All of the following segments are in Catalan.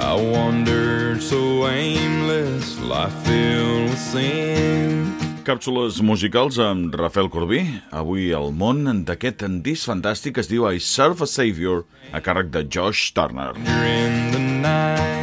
I wandered so aimless, life filled with sin. Càpsules musicals amb Rafael Corbí. Avui el món d'aquest disc fantàstic es diu I Serve a Savior, a càrrec de Josh Turner. In the night,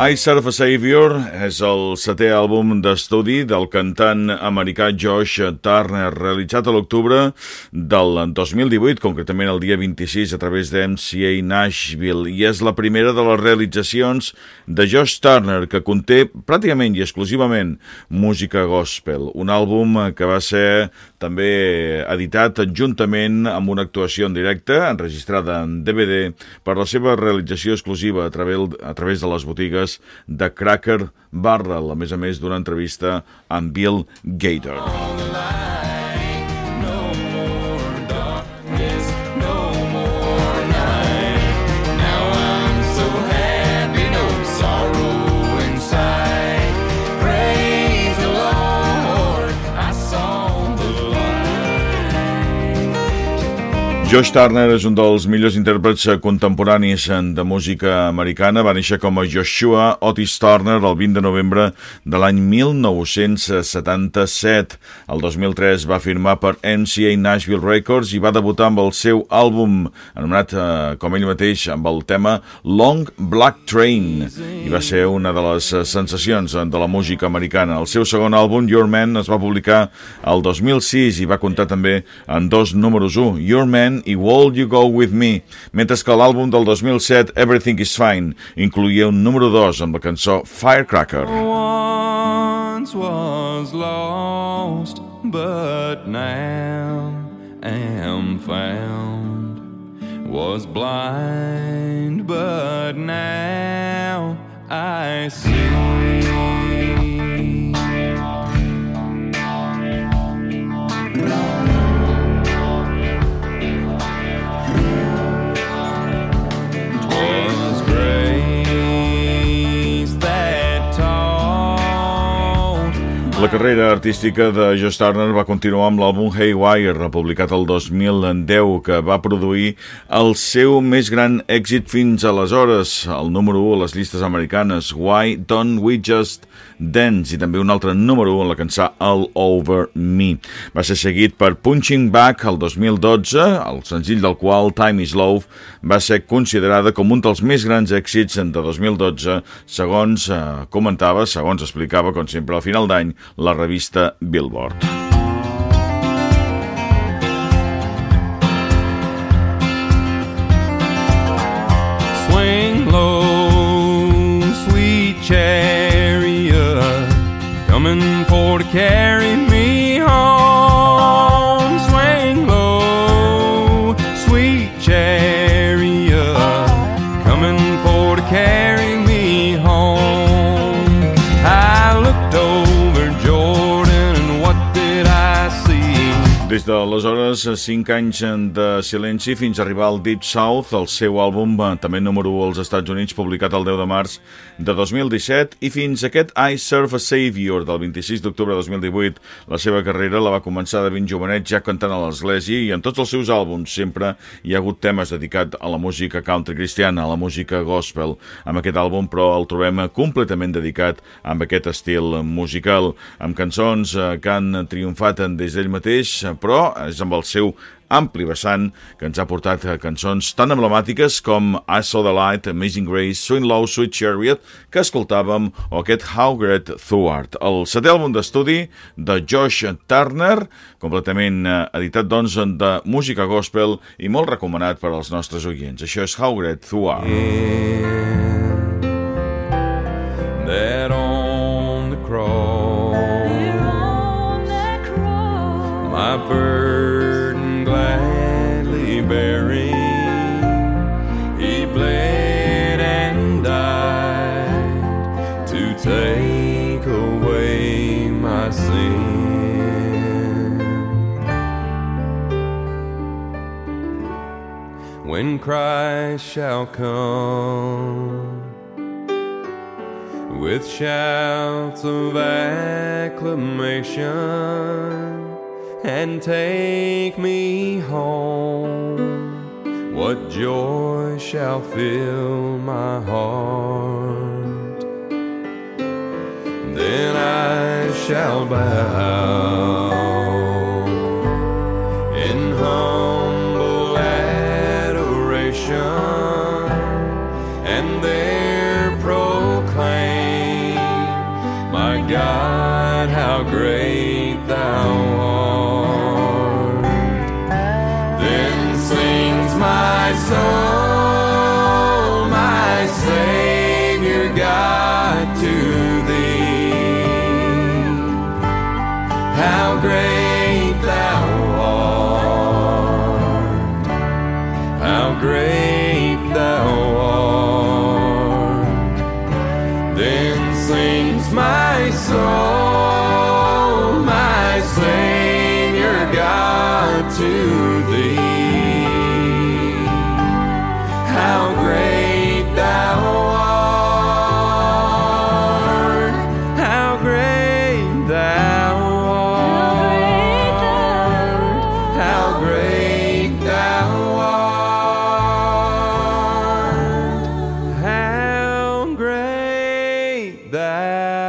I Serve a Savior és el setè àlbum d'estudi del cantant americà Josh Turner, realitzat a l'octubre del 2018, concretament el dia 26, a través de MCA Nashville, i és la primera de les realitzacions de Josh Turner, que conté pràcticament i exclusivament música gospel, un àlbum que va ser també editat juntament amb una actuació en directe, enregistrada en DVD, per la seva realització exclusiva a través, a través de les botigues de Cracker Barrel, a més a més d'una entrevista amb Bill Gator. Josh Turner és un dels millors intèrprets contemporanis de música americana. Va néixer com a Joshua Otis Turner el 20 de novembre de l'any 1977. El 2003 va firmar per MCA Nashville Records i va debutar amb el seu àlbum, anomenat eh, com ell mateix, amb el tema Long Black Train. I va ser una de les sensacions de la música americana. El seu segon àlbum, Your Man, es va publicar el 2006 i va comptar també en dos números 1, Your Man i Will You Go With Me, mentre que l'àlbum del 2007, Everything Is Fine, incluïa un número 2 amb la cançó Firecracker. Once was lost, but now am found. Was blind, but now I see. Carrera artística de Josh Turner va continuar amb l'àlbum Haywire, publicat el 2010, que va produir el seu més gran èxit fins aleshores, el número 1 a les llistes americanes, Why Don't We Just Dance, i també un altre número 1 a la cançó All Over Me. Va ser seguit per Punching Back el 2012, el senzill del qual Time Is Love va ser considerada com un dels més grans èxits de 2012, segons eh, comentava, segons explicava, com sempre, al final d'any, la revista Billboard. Swing low, sweet chariot, coming for to carry me Des d'aleshores, cinc anys de silenci fins a arribar al Deep South, el seu àlbum, també número 1 als Estats Units, publicat el 10 de març de 2017, i fins aquest I Serve a Savior del 26 d'octubre de 2018. La seva carrera la va començar de ben jovenet, ja cantant a l'església, i en tots els seus àlbums sempre hi ha hagut temes dedicats a la música country cristiana, a la música gospel. Amb aquest àlbum, però, el trobem completament dedicat amb aquest estil musical, amb cançons eh, que han triomfat des d'ell mateix, però és amb el seu ampli vessant que ens ha portat eh, cançons tan emblemàtiques com I Saw the Light, Amazing Grace, So in Low, Sweet Chariot, que escoltàvem, o aquest How Great Thou Art. El setè àlbum d'estudi de Josh Turner, completament eh, editat, doncs, de música gospel i molt recomanat per als nostres oients. Això és How Great Thou Art. that take away my sin. When Christ shall come with shouts of acclamation and take me home, what joy shall fill my heart? Shall bow in humble adoration and there proclaim, My God, how great thou art. Then sings my soul, to thee. How great thou art! How great thou art! How great thou art! How great thou